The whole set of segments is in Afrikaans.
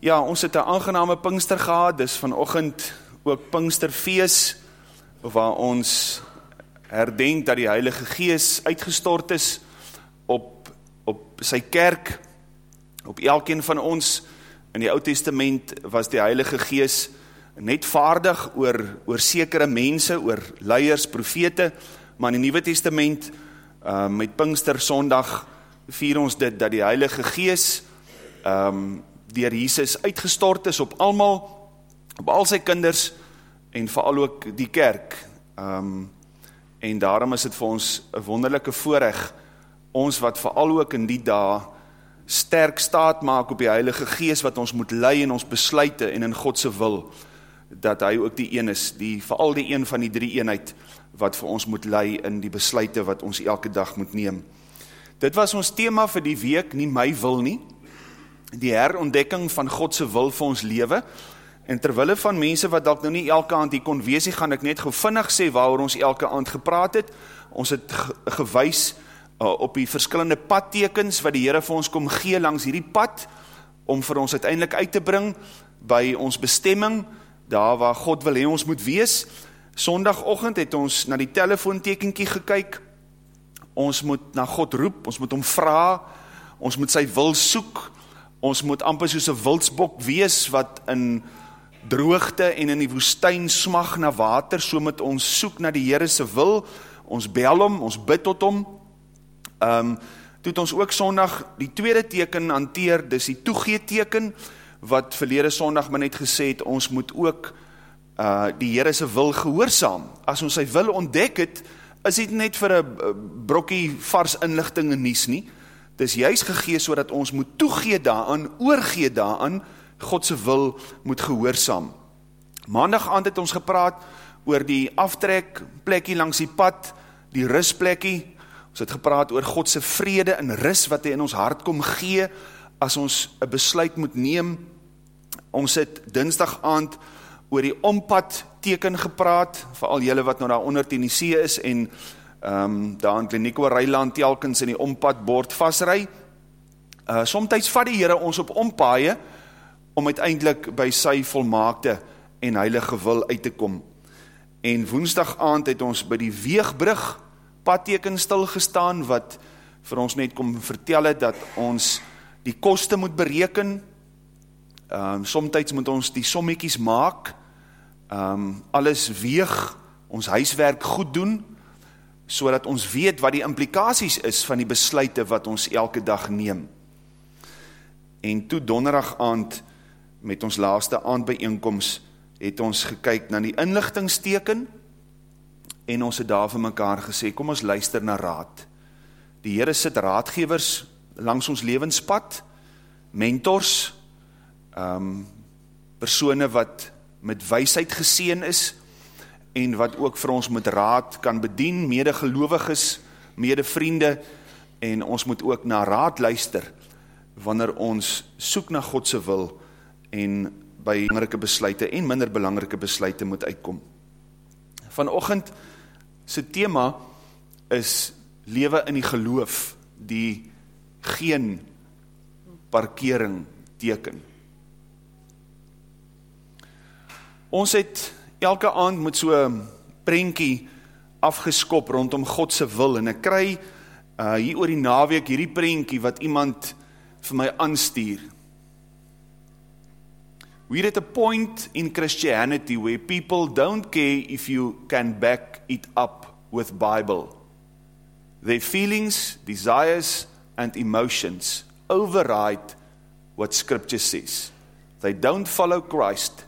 Ja, ons het 'n aangename Pinkster gehad. Dis vanoggend ook Pinksterfees waar ons herdenk dat die Heilige Gees uitgestort is op op sy kerk op elkeen van ons. In die Ou Testament was die Heilige Gees net vaardig oor oor sekere mense, oor leiers, profete, maar in die Nuwe Testament uh, met Pinkster Sondag vier ons dit dat die Heilige Gees ehm um, deur Jesus uitgestort is op almal, op al sy kinders en veral ook die kerk. Um en daarom is dit vir ons 'n wonderlike voorreg ons wat veral ook in die dae sterk staat maak op die Heilige Gees wat ons moet lei in ons besluite en in God se wil dat hy ook die een is, die veral die een van die drie eenheid wat vir ons moet lei in die besluite wat ons elke dag moet neem. Dit was ons tema vir die week, nie my wil nie die herontdekking van God se wil vir ons lewe. En terwille van mense wat dalk nou nie elke aand hier kon wees nie, gaan ek net gou vinnig sê waaroor ons elke aand gepraat het. Ons het gewys uh, op die verskillende padtekens wat die Here vir ons kom gee langs hierdie pad om vir ons uiteindelik uit te bring by ons bestemming, daar waar God wil hê ons moet wees. Sondagoggend het ons na die telefoontekentjie gekyk. Ons moet na God roep, ons moet hom vra, ons moet sy wil soek ons moet amper soos 'n wildsbok wees wat in droogte en in die woestyn smag na water, so moet ons soek na die Here se wil. Ons bel hom, ons bid tot hom. Ehm um, toe het ons ook Sondag die tweede teken hanteer, dis die toegee teken wat verlede Sondag maar net gesê het ons moet ook uh die Here se wil gehoorsaam. As ons sy wil ontdek het, is dit net vir 'n brokkie vars inligting en nuus nie. Dis juist gegee so dat ons moet toegee daaraan, oorgee daaraan, Godse wil moet gehoorzaam. Maandag aand het ons gepraat oor die aftrek plekkie langs die pad, die rustplekkie. Ons het gepraat oor Godse vrede en rust wat hy in ons hart kom gee as ons een besluit moet neem. Ons het dinsdag aand oor die ompad teken gepraat, vooral jylle wat nou daar onder ten die see is en um, daar in Klinieko Rijland telkens in die ompad bord vastry. Uh, somtijds vat die Heere ons op ompaaie om uiteindelik by sy volmaakte en heilige wil uit te kom. En woensdag aand het ons by die weegbrug padteken stilgestaan wat vir ons net kom vertel het dat ons die koste moet bereken. Um, somtijds moet ons die sommiekies maak, um, alles weeg, ons huiswerk goed doen, so dat ons weet wat die implikaties is van die besluite wat ons elke dag neem. En toe donderdag aand met ons laaste aandbijeenkomst het ons gekyk na die inlichtingsteken en ons het daar vir mekaar gesê, kom ons luister na raad. Die Heere sit raadgevers langs ons levenspad, mentors, um, persone wat met weisheid geseen is, en wat ook vir ons met raad kan bedien, mede geloviges, mede vriende, en ons moet ook na raad luister, wanneer ons soek na Godse wil, en by belangrike besluite en minder belangrike besluite moet uitkom. Vanochtend, sy thema is lewe in die geloof, die geen parkering teken. Ons het elke aand met so prentjie afgeskop rondom God se wil en ek kry uh hier oor die naweek hierdie prentjie wat iemand vir my aanstuur. We're at a point in Christianity where people don't care if you can back it up with Bible. Their feelings, desires and emotions override what scripture says. They don't follow Christ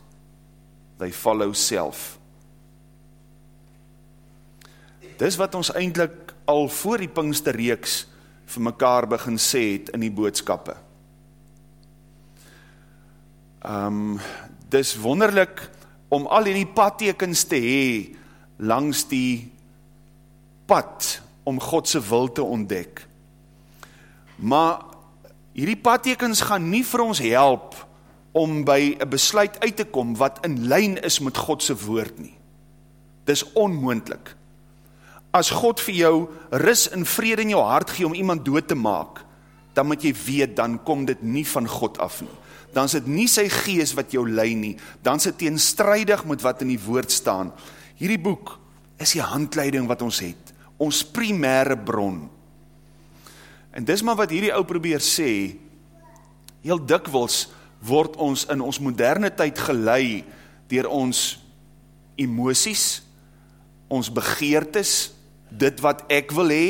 they follow self. Dis wat ons eintlik al voor die Pinksterreeks vir mekaar begin sê het in die boodskappe. Um dis wonderlik om al hierdie padtekens te hê langs die pad om God se wil te ontdek. Maar hierdie padtekens gaan nie vir ons help om by 'n besluit uit te kom wat in lyn is met God se woord nie. Dis onmoontlik. As God vir jou rus en vrede in jou hart gee om iemand dood te maak, dan moet jy weet dan kom dit nie van God af nie. dan is dit nie sy gees wat jou lei nie, dan is dit teenstrydig met wat in die woord staan. Hierdie boek is die handleiding wat ons het, ons primêre bron. En dis maar wat hierdie ou probeer sê, heel dikwels word ons in ons moderne tyd gelei deur ons emosies, ons begeertes, dit wat ek wil hê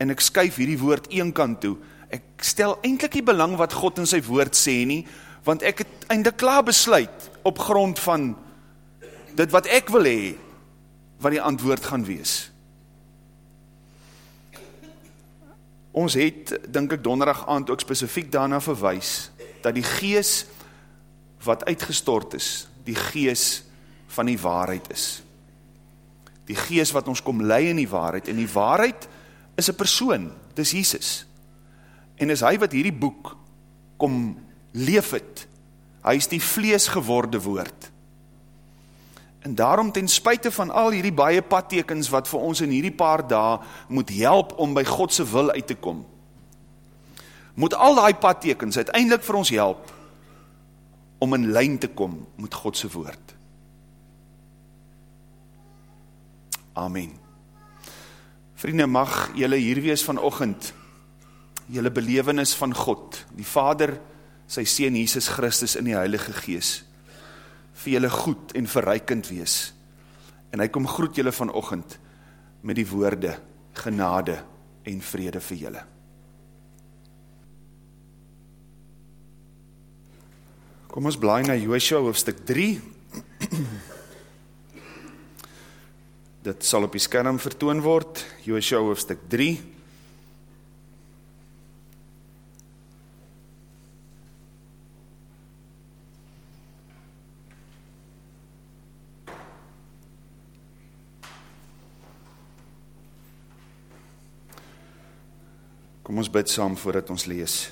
en ek skuif hierdie woord een kant toe. Ek stel eintlik nie belang wat God in sy woord sê nie, want ek het eintlik klaar besluit op grond van dit wat ek wil hê wat die antwoord gaan wees. Ons het, dink ek, donderdag aand ook specifiek daarna verwys, dat die gees wat uitgestort is, die gees van die waarheid is. Die gees wat ons kom lei in die waarheid, en die waarheid is een persoon, dit is Jesus. En is hy wat hierdie boek kom leef het, hy is die vlees geworde woord. En daarom ten spuite van al hierdie baie padtekens wat vir ons in hierdie paar dae moet help om by God se wil uit te kom. Moet al daai padtekens uiteindelik vir ons help om in lyn te kom met God se woord. Amen. Vriende, mag julle hier wees vanoggend. Julle belewenis van God, die Vader, sy seun Jesus Christus in die Heilige Gees vir julle goed en verrykend wees. En hy kom groet julle vanoggend met die woorde genade en vrede vir julle. Kom ons blaai na Joshua hoofstuk 3. Dit sal op die skerm vertoon word. Joshua hoofstuk 3. Kom ons bid saam voordat ons lees.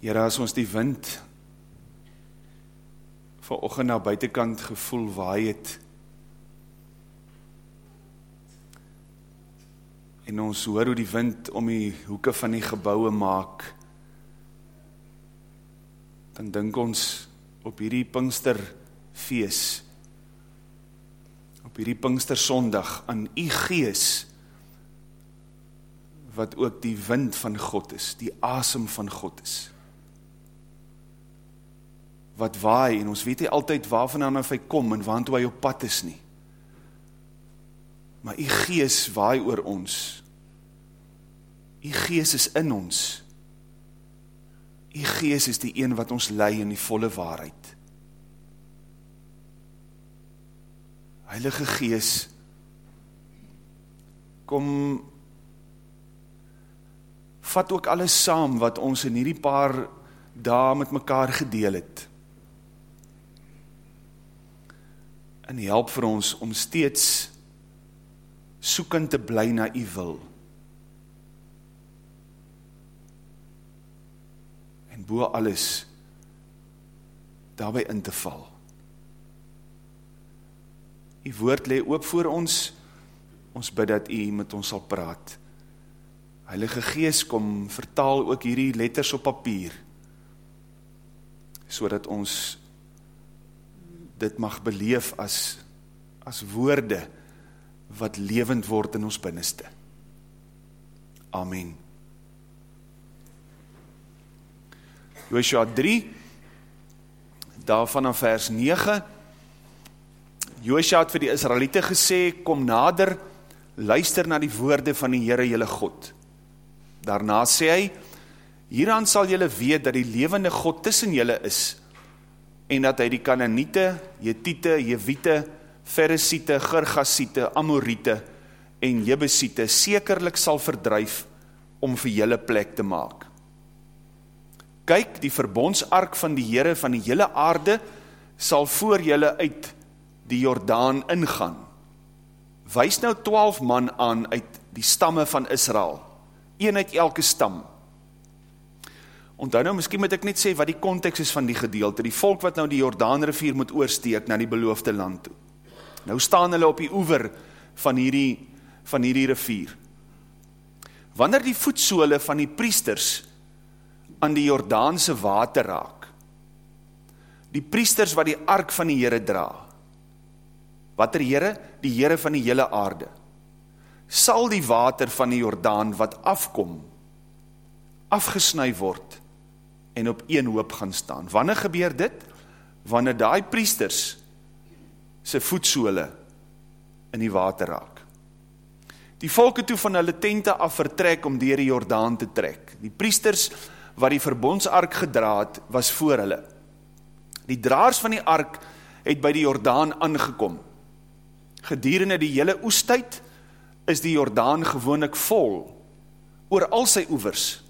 Here as ons die wind vanoggend na buitekant gevoel waai het en ons hoor hoe die wind om die hoeke van die geboue maak dan dink ons op hierdie Pinksterfees op hierdie Pinkster Sondag aan u gees wat ook die wind van God is, die asem van God is wat waai en ons weet nie altyd waarvan hy kom en waartoe hy op pad is nie. Maar u gees waai oor ons. U gees is in ons. U gees is die een wat ons lei in die volle waarheid. Heilige Gees kom vat ook alles saam wat ons in hierdie paar dae met mekaar gedeel het. En help vir ons om steeds soekend te bly na u wil. En bo alles daarby in te val. U woord lê oop voor ons. Ons bid dat u met ons sal praat. Heilige Gees kom vertaal ook hierdie letters op papier sodat ons dit mag beleef as, as woorde wat levend word in ons binneste. Amen. Joshua 3, daarvan aan vers 9, Joshua het vir die Israelite gesê, kom nader, luister na die woorde van die Heere jylle God. Daarna sê hy, hieraan sal jylle weet dat die levende God tussen jylle is, en dat hy die Kananiete, Jetite, Jewite, Ferisiete, Gergasiete, Amoriete en Jebesiete sekerlik sal verdryf om vir julle plek te maak. kyk, die verbondsark van die Here van die hele aarde sal voor julle uit die Jordaan ingaan. Wys nou 12 man aan uit die stamme van Israel. Een uit elke stam. Onthou nou, miskien moet ek net sê wat die konteks is van die gedeelte. Die volk wat nou die Jordaanrivier moet oorsteek na die beloofde land toe. Nou staan hulle op die oewer van hierdie van hierdie rivier. Wanneer die voetsole van die priesters aan die Jordaanse water raak. Die priesters wat die ark van die Here dra. Watter Here? Die Here van die hele aarde. Sal die water van die Jordaan wat afkom afgesny word en op een hoop gaan staan. Wanneer gebeur dit? Wanneer daai priesters se voetsole in die water raak. Die volke toe van hulle tente af vertrek om deur die Jordaan te trek. Die priesters wat die verbondsark gedra het, was voor hulle. Die draers van die ark het by die Jordaan aangekom. Gedurende die hele oestyd is die Jordaan gewoonlik vol oor al sy oewers.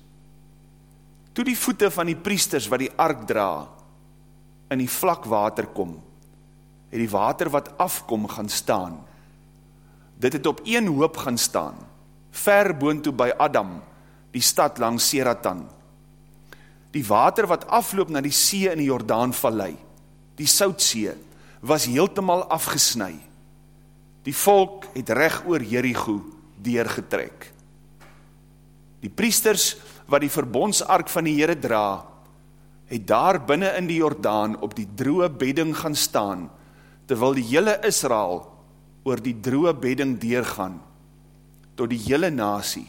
Toe die voete van die priesters wat die ark dra in die vlak water kom, het die water wat afkom gaan staan. Dit het op een hoop gaan staan, ver boontoe by Adam, die stad langs Seratan die water wat afloop na die see in die Jordaanvallei, die Soutsee, was heeltemal afgesny. Die volk het reg oor Jericho deurgetrek. Die priesters wat die verbondsark van die Here dra, het daar binne in die Jordaan op die droë bedding gaan staan, terwyl die hele Israel oor die droë bedding deurgaan tot die hele nasie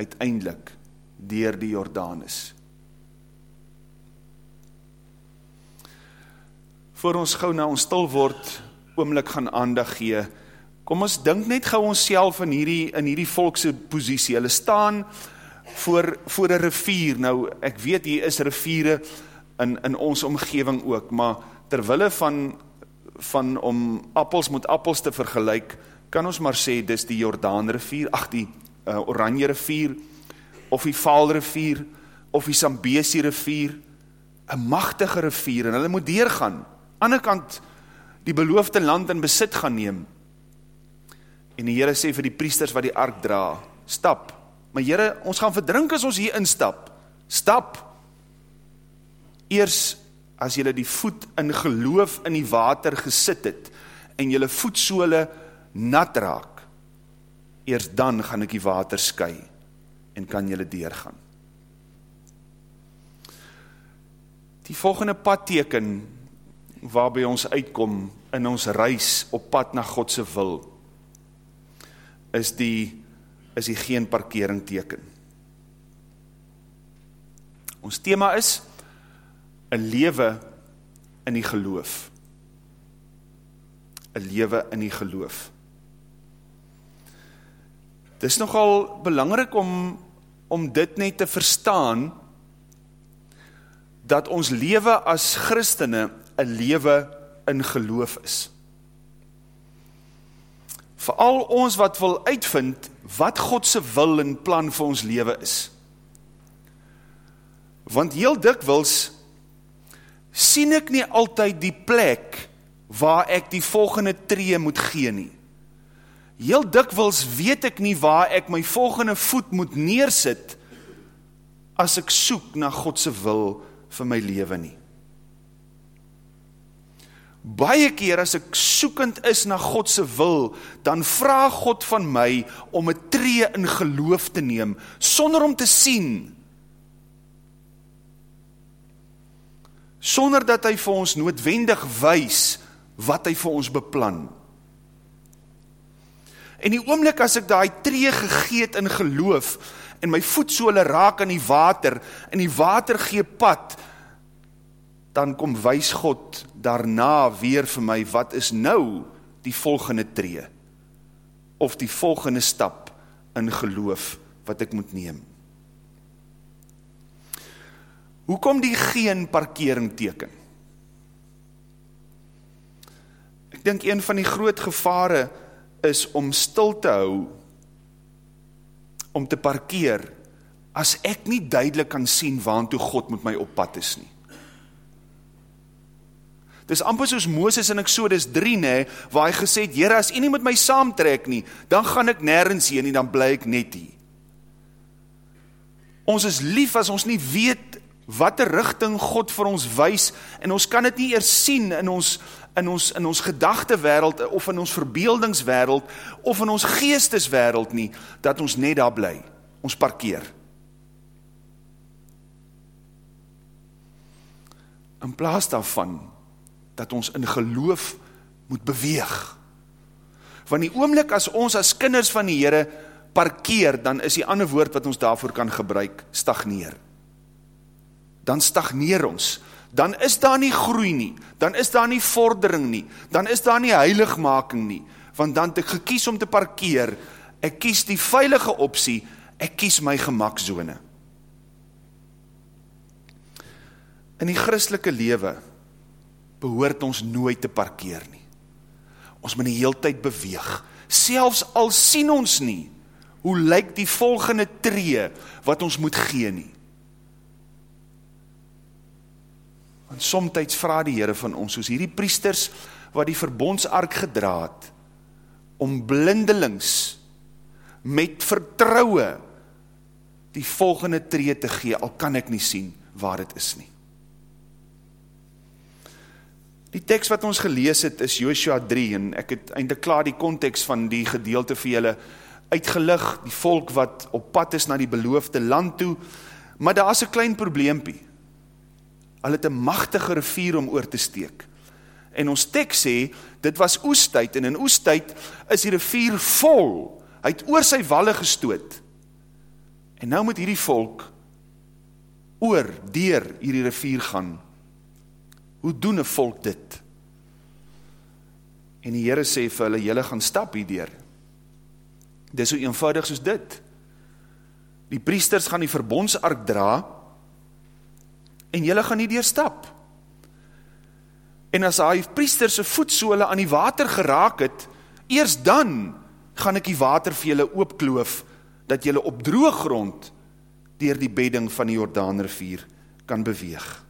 uiteindelik deur die Jordaan is. voor ons gou na ons stil word oomlik gaan aandag gee, kom ons dink net gou ons self in hierdie, in hierdie volkse posisie. Hulle staan voor, voor een rivier. Nou, ek weet hier is riviere in, in ons omgeving ook, maar terwille van, van om appels met appels te vergelijk, kan ons maar sê, dis die Jordaan rivier, ach die uh, Oranje rivier, of die Vaal rivier, of die Sambesi rivier, een machtige rivier, en hulle moet deurgaan, ander kant die beloofde land in besit gaan neem. En die Here sê vir die priesters wat die ark dra, stap. Maar Here, ons gaan verdrink as ons hier instap. Stap. Eers as julle die voet in geloof in die water gesit het en julle voetsole nat raak, eers dan gaan ek die water skei en kan julle deurgaan. Die volgende padteken waarby ons uitkom in ons reis op pad na Godse wil, is die, is die geen parkering teken. Ons thema is, een lewe in die geloof. Een lewe in die geloof. Het is nogal belangrijk om, om dit net te verstaan, dat ons lewe as christene 'n lewe in geloof is. Veral ons wat wil uitvind wat God se wil en plan vir ons lewe is. Want heel dikwels sien ek nie altyd die plek waar ek die volgende tree moet gee nie. Heel dikwels weet ek nie waar ek my volgende voet moet neersit as ek soek na God se wil vir my lewe nie. Baie keer as ek soekend is na God se wil, dan vra God van my om 'n tree in geloof te neem sonder om te sien. Sonder dat hy vir ons noodwendig wys wat hy vir ons beplan. En die oomblik as ek daai tree gegee het in geloof en my voetsole raak aan die water en die water gee pad, dan kom wys God daarna weer vir my wat is nou die volgende tree of die volgende stap in geloof wat ek moet neem. Hoekom die geen parkering teken? Ek dink een van die groot gevare is om stil te hou om te parkeer as ek nie duidelik kan sien waantoe God met my op pad is nie. Dis amper soos Moses in Exodus 3 nê, waar hy gesê het: "Here, as U nie met my saamtrek nie, dan gaan ek nêrens heen nie, dan bly ek net hier." Ons is lief as ons nie weet watter rigting God vir ons wys en ons kan dit nie eers sien in ons in ons in ons gedagtewêreld of in ons verbeeldingswêreld of in ons geesteswêreld nie dat ons net daar bly. Ons parkeer. In plaas daarvan dat ons in geloof moet beweeg. Want die oomblik as ons as kinders van die Here parkeer, dan is die ander woord wat ons daarvoor kan gebruik, stagneer. Dan stagneer ons. Dan is daar nie groei nie, dan is daar nie vordering nie, dan is daar nie heiligmaking nie, want dan het ek gekies om te parkeer, ek kies die veilige opsie, ek kies my gemaksone. In die christelike lewe behoort ons nooit te parkeer nie. Ons moet die hele tyd beweeg, selfs al sien ons nie, hoe lyk die volgende tree wat ons moet gee nie. Want somtyds vra die Here van ons soos hierdie priesters wat die verbondsark gedra het om blindelings met vertroue die volgende tree te gee al kan ek nie sien waar dit is nie. Die teks wat ons gelees het is Joshua 3 en ek het eintlik klaar die konteks van die gedeelte vir julle uitgelig, die volk wat op pad is na die beloofde land toe, maar daar is 'n klein probleempie. Hulle het 'n magtige rivier om oor te steek. En ons teks sê dit was oestyd en in oestyd is die rivier vol. Hy het oor sy walle gestoot. En nou moet hierdie volk oor deur hierdie rivier gaan. Hoe doen 'n volk dit? En die Here sê vir hulle: "Julle gaan stap hierdeur." Dis so eenvoudig soos dit. Die priesters gaan die verbondsark dra en julle gaan nie deur stap. En as hy priesters se voetsole aan die water geraak het, eers dan gaan ek die water vir julle oopkloof dat julle op droë grond deur die bedding van die Jordaanrivier kan beweeg.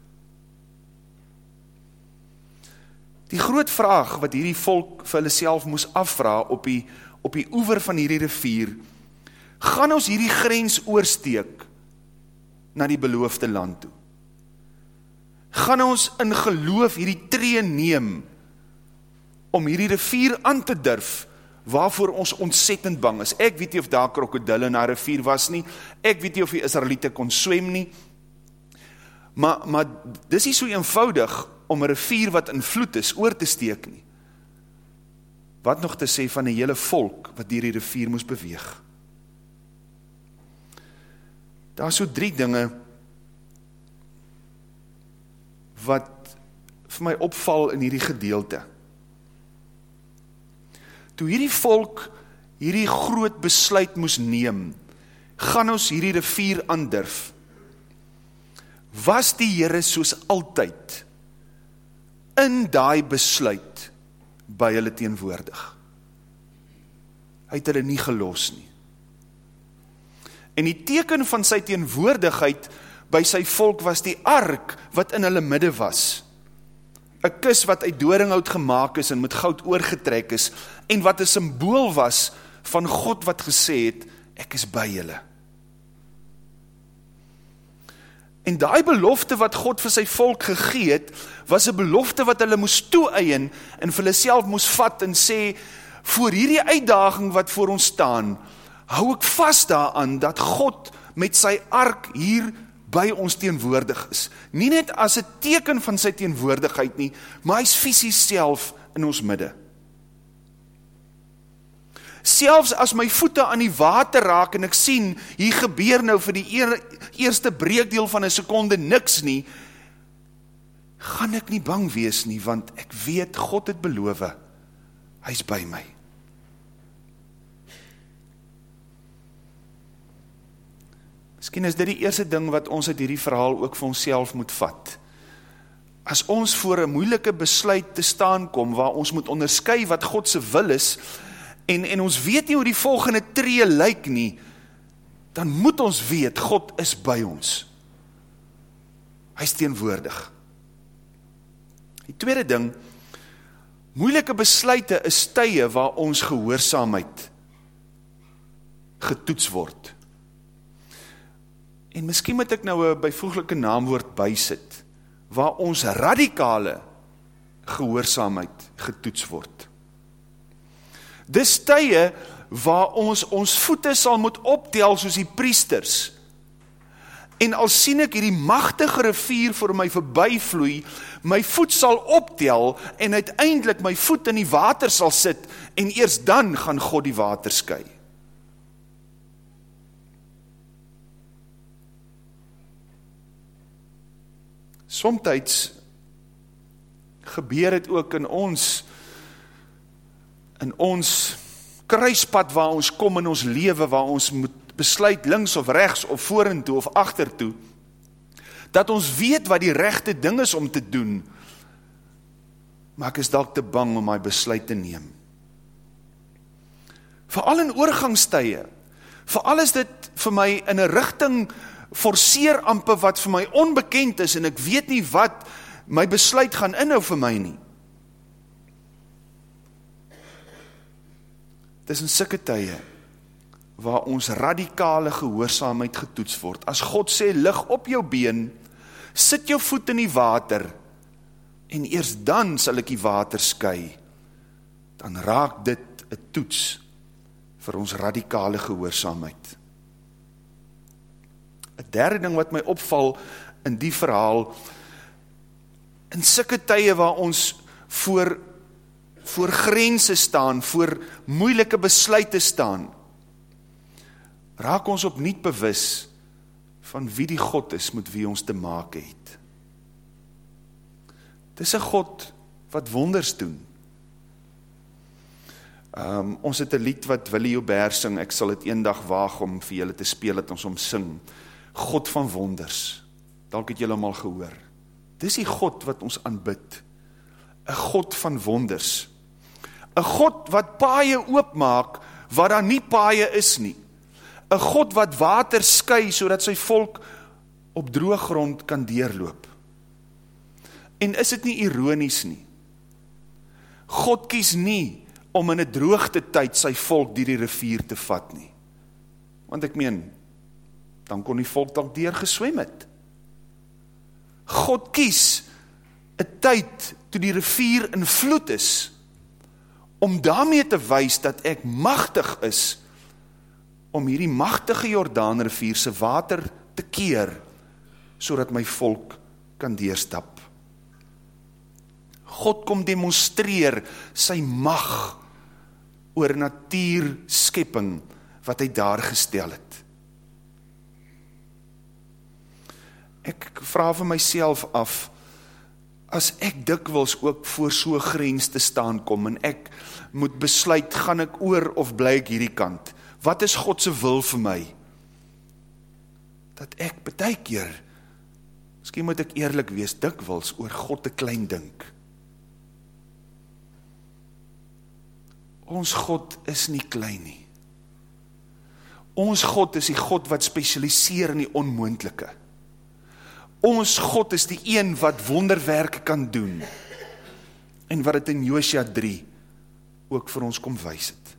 Die groot vraag wat hierdie volk vir hulle self moes afvra op die op die oewer van hierdie rivier, gaan ons hierdie grens oorsteek na die beloofde land toe. Gaan ons in geloof hierdie tree neem om hierdie rivier aan te durf waarvoor ons ontsettend bang is. Ek weet nie of daar krokodille na rivier was nie. Ek weet nie of die Israeliete kon swem nie. Maar maar dis nie so eenvoudig om 'n rivier wat in vloed is oor te steek nie. Wat nog te sê van 'n hele volk wat deur die rivier moes beweeg. Daar's so drie dinge wat vir my opval in hierdie gedeelte. Toe hierdie volk hierdie groot besluit moes neem, gaan ons hierdie rivier aandurf. Was die Here soos altyd in daai besluit by hulle teenwoordig. Hy het hulle nie gelos nie. En die teken van sy teenwoordigheid by sy volk was die ark wat in hulle midde was. 'n Kus wat uit doringhout gemaak is en met goud oorgetrek is en wat 'n simbool was van God wat gesê het ek is by julle. En daai belofte wat God vir sy volk gegee het, was 'n belofte wat hulle moes toeëien en vir hulle self moes vat en sê voor hierdie uitdaging wat voor ons staan, hou ek vas daaraan dat God met sy ark hier by ons teenwoordig is. Nie net as 'n teken van sy teenwoordigheid nie, maar hy's fisies self in ons midde. Selfs as my voete aan die water raak en ek sien hier gebeur nou vir die eerste breekdeel van 'n sekonde niks nie, gaan ek nie bang wees nie want ek weet God het beloof hy's by my. Miskien is dit die eerste ding wat ons uit hierdie verhaal ook vir onsself moet vat. As ons voor 'n moeilike besluit te staan kom waar ons moet onderskei wat God se wil is en en ons weet nie hoe die volgende tree lyk nie, dan moet ons weet, God is by ons. Hy is teenwoordig. Die tweede ding, moeilike besluite is tye waar ons gehoorzaamheid getoets word. En miskien moet ek nou een bijvoeglike naamwoord bysit, waar ons radikale gehoorzaamheid getoets word. Dis tye waar ons ons voete sal moet optel soos die priesters. En al sien ek hierdie machtige rivier voor my voorbij vloei, my voet sal optel en uiteindelik my voet in die water sal sit en eers dan gaan God die water sky. Somtijds gebeur het ook in ons in ons kruispad waar ons kom in ons lewe, waar ons moet besluit links of rechts of voorentoe of achtertoe, dat ons weet wat die rechte ding is om te doen, maar ek is dalk te bang om my besluit te neem. Vooral in oorgangstye, vooral is dit vir my in een richting forceer ampe wat vir my onbekend is en ek weet nie wat my besluit gaan inhou vir my nie. Dis in sikke tye waar ons radikale gehoorsaamheid getoets word. As God sê lig op jou been, sit jou voet in die water en eers dan sal ek die water skei. Dan raak dit 'n toets vir ons radikale gehoorsaamheid. 'n Derde ding wat my opval in die verhaal in sikke tye waar ons voor voor grense staan, voor moeilike besluite staan, raak ons op niet bewus van wie die God is met wie ons te maak het. Het is een God wat wonders doen. Um, ons het een lied wat Willie Joubert sing, ek sal het een dag waag om vir julle te speel, het ons om sing. God van wonders, dank het julle al gehoor. Dis die God wat ons aanbid, een God van wonders, 'n God wat paaie oopmaak waar daar nie paaie is nie. 'n God wat water skei sodat sy volk op droë grond kan deurloop. En is dit nie ironies nie? God kies nie om in 'n droogte tyd sy volk deur die rivier te vat nie. Want ek meen, dan kon die volk dalk deur geswem het. God kies 'n tyd toe die rivier in vloed is om daarmee te wys dat ek machtig is om hierdie machtige Jordaan rivier se water te keer so my volk kan deurstap. God kom demonstreer sy mag oor natuur skepping wat hy daar gestel het. Ek vraag vir myself af, as ek dikwels ook voor so grens te staan kom en ek moet besluit, gaan ek oor of bly ek hierdie kant? Wat is Godse wil vir my? Dat ek betek keer, miskien moet ek eerlijk wees, dikwels oor God te klein dink. Ons God is nie klein nie. Ons God is die God wat specialiseer in die onmoendelike. Ons God is die een wat wonderwerke kan doen en wat het in Joosja 3 ook vir ons kom wees het.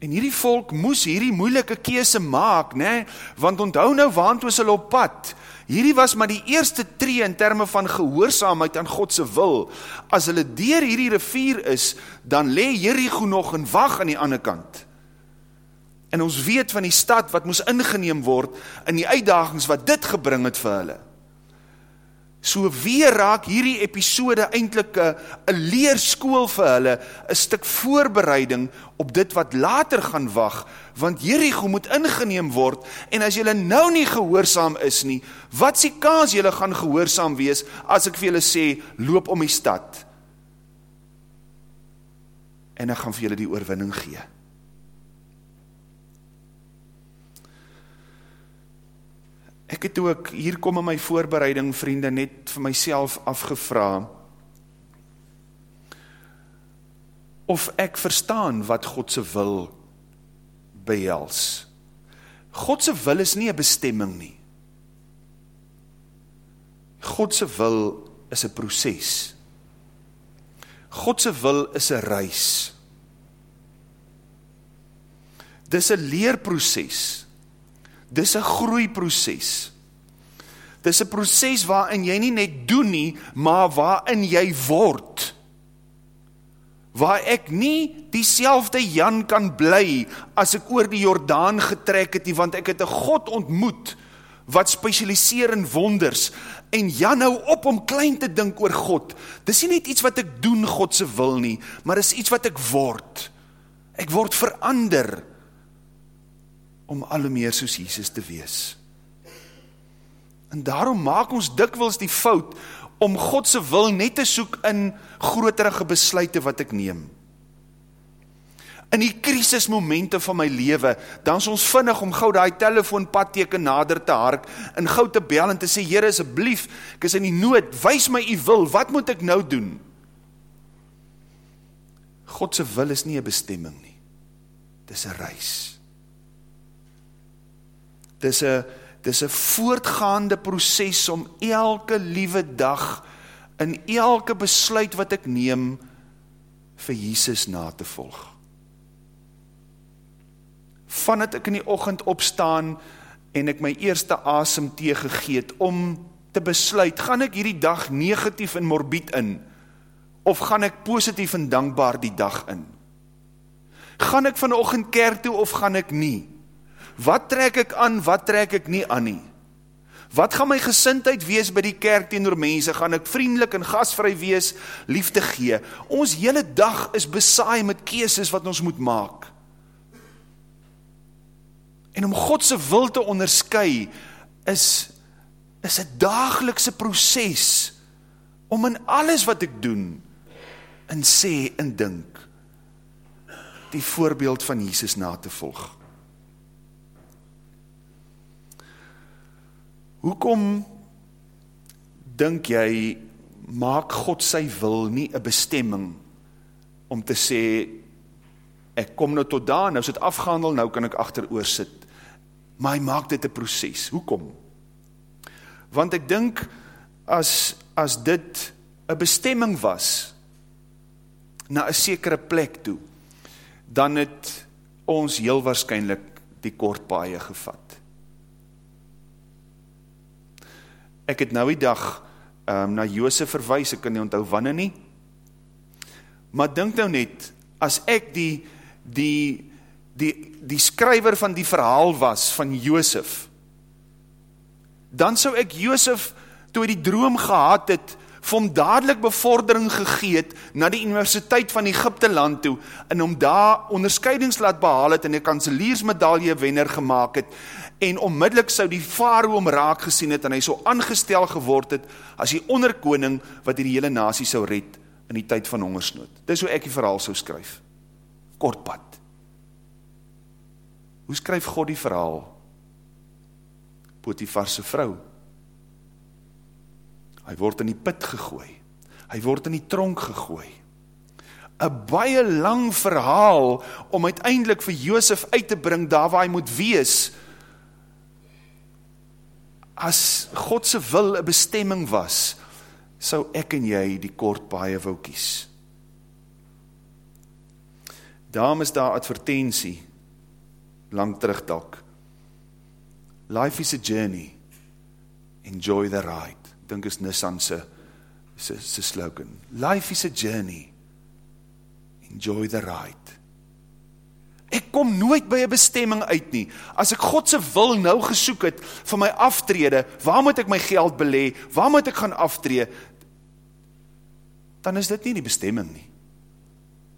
En hierdie volk moes hierdie moeilike keuse maak, né? Want onthou nou waant ons hulle op pad. Hierdie was maar die eerste tree in terme van gehoorsaamheid aan God se wil. As hulle deur hierdie rivier is, dan lê Jerigo nog in wag aan die ander kant. En ons weet van die stad wat moes ingeneem word in die uitdagings wat dit gebring het vir hulle. So weer raak hierdie episode eintlik 'n leerskool vir hulle, 'n stuk voorbereiding op dit wat later gaan wag, want Jerigo moet ingeneem word en as julle nou nie gehoorsaam is nie, wat s'ie kans julle gaan gehoorsaam wees as ek vir julle sê loop om die stad? En ek gaan vir julle die oorwinning gee. Ek het ook, hier kom in my voorbereiding, vriende, net vir myself afgevra, of ek verstaan wat Godse wil behels. God se wil is nie 'n bestemming nie. God se wil is 'n proses. God se wil is 'n reis. Dis 'n leerproses. Dis 'n groeiproses. Dis 'n proses waarin jy nie net doen nie, maar waarin jy word waar ek nie dieselfde Jan kan bly as ek oor die Jordaan getrek het nie, want ek het 'n God ontmoet wat spesialiseer in wonders en Jan hou op om klein te dink oor God. Dis nie net iets wat ek doen God se wil nie, maar is iets wat ek word. Ek word verander om al hoe meer soos Jesus te wees. En daarom maak ons dikwels die fout om God se wil net te soek in groterige besluite wat ek neem. In die krisismomente van my lewe, dan is ons vinnig om gou daai telefoonpadteken nader te hark en gou te bel en te sê Here asseblief, ek is in die nood, wys my u wil, wat moet ek nou doen? God se wil is nie 'n bestemming nie. Dis 'n reis. Dis 'n dis 'n voortgaande proses om elke liewe dag in elke besluit wat ek neem vir Jesus na te volg. Vandat ek in die oggend opstaan en ek my eerste asem tee gegee het om te besluit, gaan ek hierdie dag negatief en morbied in of gaan ek positief en dankbaar die dag in? Gaan ek vanoggend kerk toe of gaan ek nie? Wat trek ek aan, wat trek ek nie aan nie? Wat gaan my gesindheid wees by die kerk teenoor mense? Gaan ek vriendelik en gasvry wees, liefde gee? Ons hele dag is besaai met keuses wat ons moet maak. En om God se wil te onderskei is is 'n daaglikse proses om in alles wat ek doen en sê en dink die voorbeeld van Jesus na te volg. Hoekom dink jy maak God sy wil nie 'n bestemming om te sê ek kom nou tot daar, nou sit afgehandel, nou kan ek agteroor sit. Maar hy maak dit 'n proses. Hoekom? Want ek dink as as dit 'n bestemming was na 'n sekere plek toe, dan het ons heel waarskynlik die kort paaie gevat. Ek het nou die dag um, na Josef verwys, ek kan nie onthou wanneer nie, maar denk nou net, as ek die, die, die, die skryver van die verhaal was, van Josef, dan sou ek Josef, toe hy die droom gehad het, vir hom dadelijk bevordering gegeet na die universiteit van Egypte land toe en om daar onderscheidings laat behaal het en die kanseliersmedalje wenner gemaakt het en onmiddellik sou die faro om raak gesien het en hy so aangestel geword het as die onderkoning wat die hele nasie sou red in die tyd van hongersnood. Dis hoe ek die verhaal sou skryf. Kortpad. Hoe skryf God die verhaal? Potifarse vrou. Hy word in die put gegooi. Hy word in die tronk gegooi. 'n baie lang verhaal om uiteindelik vir Josef uit te bring daar waar hy moet wees as God se wil 'n bestemming was, sou ek en jy die kort baie wou kies. Daarom is daar advertensie lank terug dalk. Life is a journey. Enjoy the ride. Dink is Nissan se se se slogan. Life is a journey. Enjoy the ride. Ek kom nooit by 'n bestemming uit nie. As ek God se wil nou gesoek het vir my aftrede, waar moet ek my geld belê? Waar moet ek gaan aftree? Dan is dit nie die bestemming nie.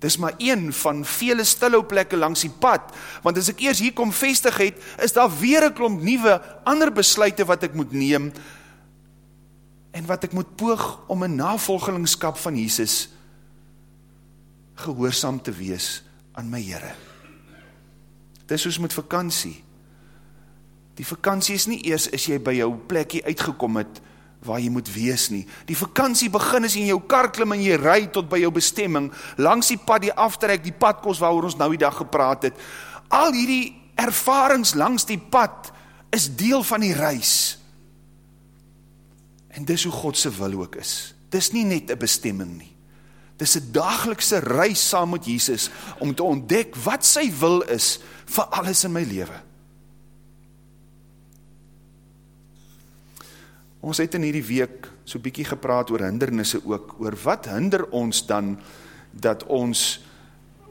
Dis maar een van vele stilhou plekke langs die pad, want as ek eers hier kom vestig het, is daar weer 'n klomp nuwe ander besluite wat ek moet neem en wat ek moet poog om 'n navolgelingskap van Jesus gehoorsaam te wees aan my Here. Dis soos met vakansie. Die vakansie is nie eers as jy by jou plekkie uitgekom het waar jy moet wees nie. Die vakansie begin as jy in jou kar klim en jy ry tot by jou bestemming, langs die pad die aftrek, die padkos waaroor ons nou die dag gepraat het. Al hierdie ervarings langs die pad is deel van die reis. En dis hoe God se wil ook is. Dis nie net 'n bestemming nie. Dis 'n daaglikse reis saam met Jesus om te ontdek wat sy wil is vir alles in my lewe. Ons het in hierdie week so bietjie gepraat oor hindernisse ook, oor wat hinder ons dan dat ons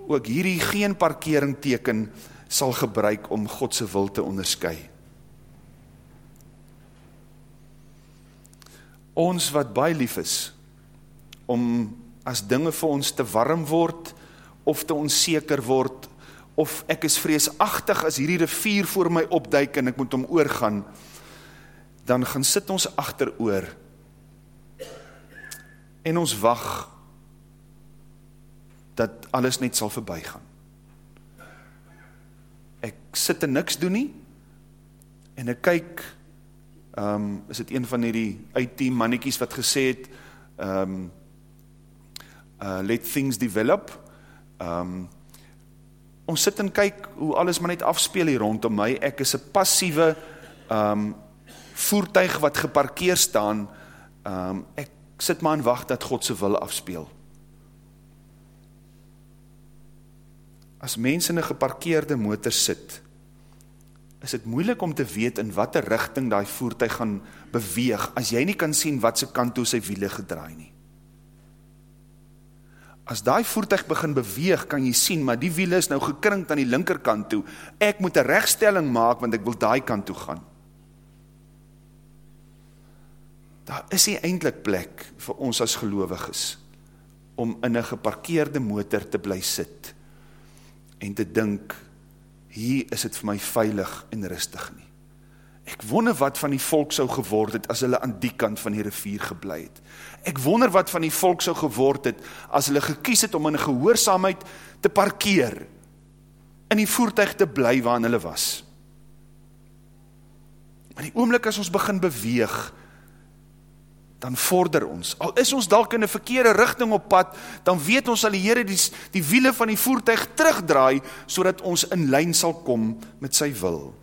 ook hierdie geen parkering teken sal gebruik om God se wil te onderskei. Ons wat baie lief is om as dinge vir ons te warm word of te onseker word of ek is vreesagtig as hierdie rivier voor my opduik en ek moet hom oorgaan dan gaan sit ons agteroor en ons wag dat alles net sal verbygaan. Ek sit en niks doen nie en ek kyk ehm um, is dit een van hierdie IT mannetjies wat gesê het ehm um, uh let things develop. Ehm um, ons sit en kyk hoe alles maar net afspeel hier rondom my. Ek is 'n passiewe ehm um, voertuig wat geparkeer staan. Ehm um, ek sit maar en wag dat God se wil afspeel. As mense in 'n geparkeerde motor sit, is dit moeilik om te weet in watter rigting daai voertuig gaan beweeg as jy nie kan sien wat se kant toe sy wiele gedraai nie. As daai voertuig begin beweeg, kan jy sien, maar die wiele is nou gekrink aan die linkerkant toe. Ek moet 'n regstelling maak want ek wil daai kant toe gaan. Daar is nie eintlik plek vir ons as gelowiges om in 'n geparkeerde motor te bly sit en te dink hier is dit vir my veilig en rustig nie. Ek wonder wat van die volk sou geword het as hulle aan die kant van die rivier gebly het. Ek wonder wat van die volk sou geword het as hulle gekies het om in gehoorsaamheid te parkeer in die voertuig te bly waarin hulle was. Maar die oomblik as ons begin beweeg, dan vorder ons. Al is ons dalk in 'n verkeerde rigting op pad, dan weet ons al die Here die die wiele van die voertuig terugdraai sodat ons in lyn sal kom met sy wil.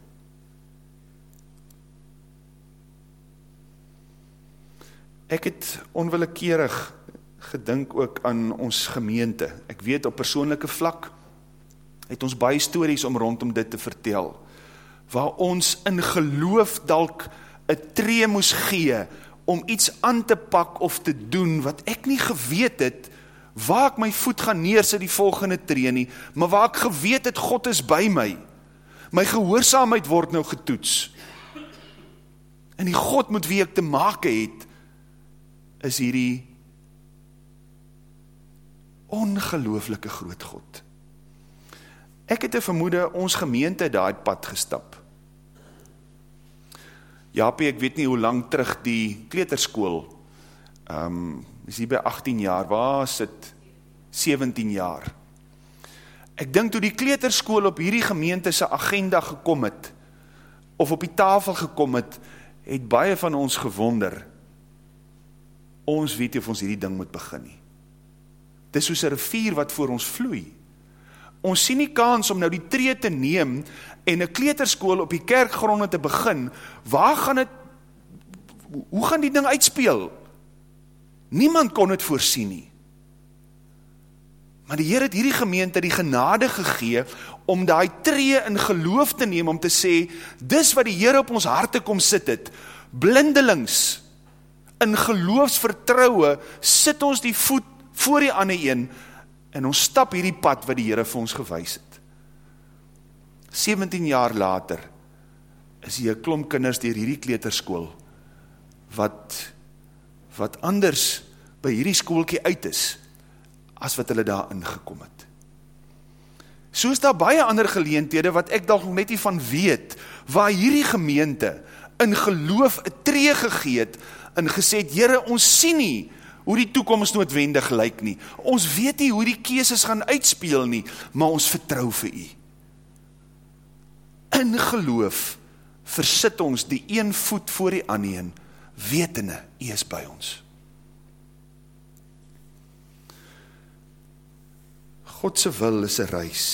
Ek het onwillekeurig gedink ook aan ons gemeente. Ek weet op persoonlike vlak het ons baie stories om rondom dit te vertel waar ons in geloof dalk 'n tree moes gee om iets aan te pak of te doen wat ek nie geweet het waar ek my voet gaan neersit die volgende tree nie, maar waar ek geweet het God is by my. My gehoorsaamheid word nou getoets. En die God met wie ek te maak het is hierdie ongelooflike groot God. Ek het 'n vermoede ons gemeente daai pad gestap. Japie, ek weet nie hoe lang terug die kleuterskool, um, is hier by 18 jaar, waar het 17 jaar? Ek dink toe die kleuterskool op hierdie gemeente sy agenda gekom het, of op die tafel gekom het, het baie van ons gewonder, ons weet of ons hierdie ding moet begin nie. Dis soos een rivier wat voor ons vloei. Ons sien nie kans om nou die tree te neem en 'n kleuterskool op die kerkgronde te begin, waar gaan dit hoe gaan die ding uitspeel? Niemand kon dit voorsien nie. Maar die Here het hierdie gemeente die genade gegee om daai tree in geloof te neem om te sê dis wat die Here op ons harte kom sit het. Blindelings in geloofsvertroue sit ons die voet voor die ander een en ons stap hierdie pad wat die Here vir ons gewys het. 17 jaar later is hier 'n klomp kinders deur hierdie kleuterskool wat wat anders by hierdie skooltjie uit is as wat hulle daar ingekom het. Soos daar baie ander geleenthede wat ek dalk net nie van weet waar hierdie gemeente in geloof 'n tree gegee het en gesê het Here ons sien nie hoe die toekoms noodwendig lyk nie. Ons weet nie hoe die keuses gaan uitspeel nie, maar ons vertrou vir U in geloof versit ons die een voet voor die ander een, wetende, hy is by ons. Godse wil is een reis.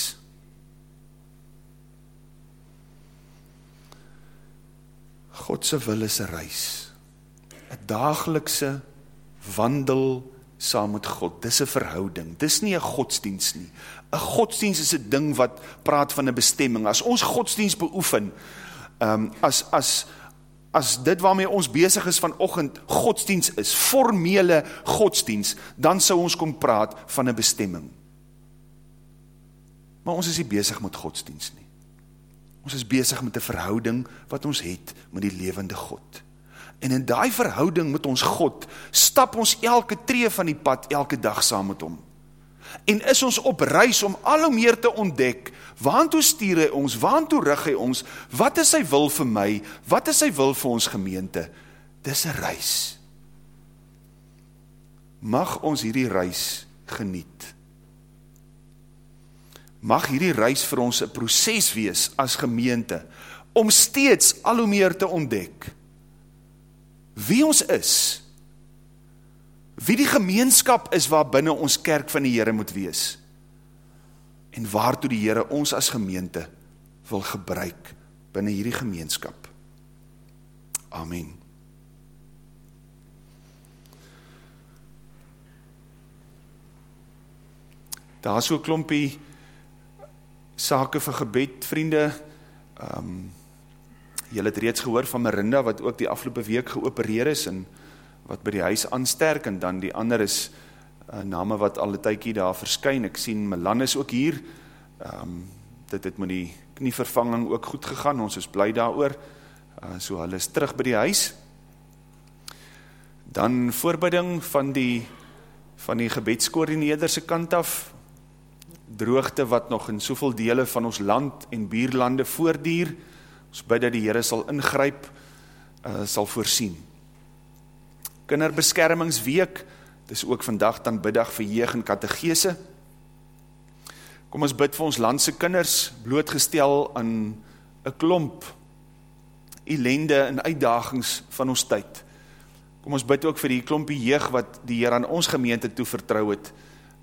Godse wil is een reis. Een dagelikse wandel saam met God. Dis een verhouding. Dis nie een godsdienst nie. Een godsdienst is een ding wat praat van een bestemming. As ons godsdienst beoefen, um, as, as, as dit waarmee ons bezig is vanochtend godsdienst is, formele godsdienst, dan sou ons kom praat van een bestemming. Maar ons is nie bezig met godsdienst nie. Ons is bezig met die verhouding wat ons het met die levende God. En in die verhouding met ons God, stap ons elke tree van die pad, elke dag saam met hom. En is ons op reis om al hoe meer te ontdek, waantoe stuur hy ons, waantoe rig hy ons, wat is sy wil vir my, wat is sy wil vir ons gemeente? Dis een reis. Mag ons hierdie reis geniet mag hierdie reis vir ons een proces wees as gemeente, om steeds al hoe meer te ontdek, wie ons is, wie die gemeenskap is waar binnen ons kerk van die Heere moet wees, en waartoe die Heere ons as gemeente wil gebruik binnen hierdie gemeenskap. Amen. Daar is so klompie sake vir gebed, vriende, um, jylle het reeds gehoor van Marinda, wat ook die afgelopen week geopereer is, en wat by die huis aansterk, en dan die ander is uh, name wat al die tykie daar verskyn, ek sien Milan is ook hier, um, dit het met die knievervanging ook goed gegaan, ons is blij daar oor, uh, so hulle is terug by die huis, dan voorbidding van die, van die gebedskoordineerderse kant af, droogte wat nog in soveel dele van ons land en bierlande voordier, ons bid dat die Heere sal ingryp, uh, sal voorsien. Kinderbeskermingsweek, dis ook vandag dan biddag vir jeug en kategese. Kom ons bid vir ons landse kinders, blootgestel aan een klomp ellende en uitdagings van ons tyd. Kom ons bid ook vir die klompie jeug wat die Heer aan ons gemeente toe vertrouw het,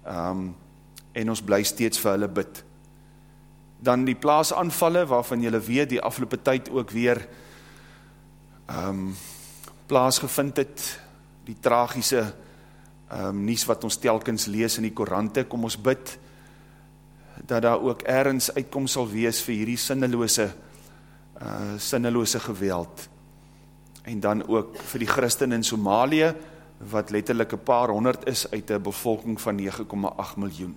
um, en ons bly steeds vir hulle bid. Dan die plaasanvalle waarvan julle weet die afgelope tyd ook weer um, plaasgevind het, die tragiese um, nies wat ons telkens lees in die korante, kom ons bid dat daar ook ergens uitkom sal wees vir hierdie sinneloose uh, sinneloose geweld en dan ook vir die christen in Somalië wat letterlijk een paar honderd is uit een bevolking van 9,8 miljoen.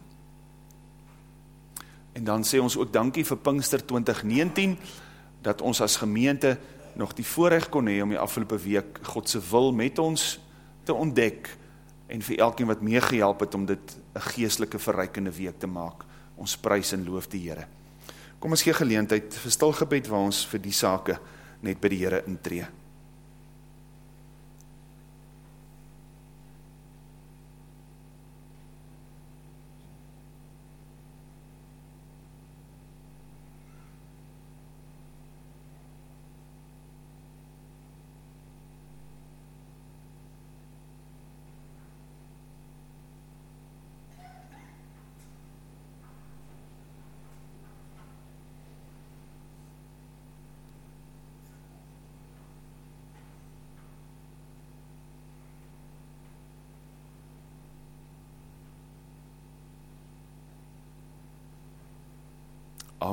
En dan sê ons ook dankie vir Pinkster 2019, dat ons as gemeente nog die voorrecht kon hee om die afgelopen week Godse wil met ons te ontdek en vir elkeen wat meegehelp het om dit een geestelike verreikende week te maak. Ons prijs en loof die Heere. Kom ons gee geleentheid vir stilgebed waar ons vir die sake net by die Heere intree.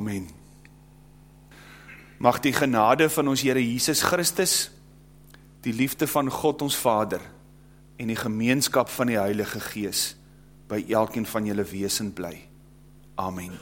Amen. Mag die genade van ons Here Jesus Christus, die liefde van God ons Vader en die gemeenskap van die Heilige Gees by elkeen van julle wesen bly. Amen.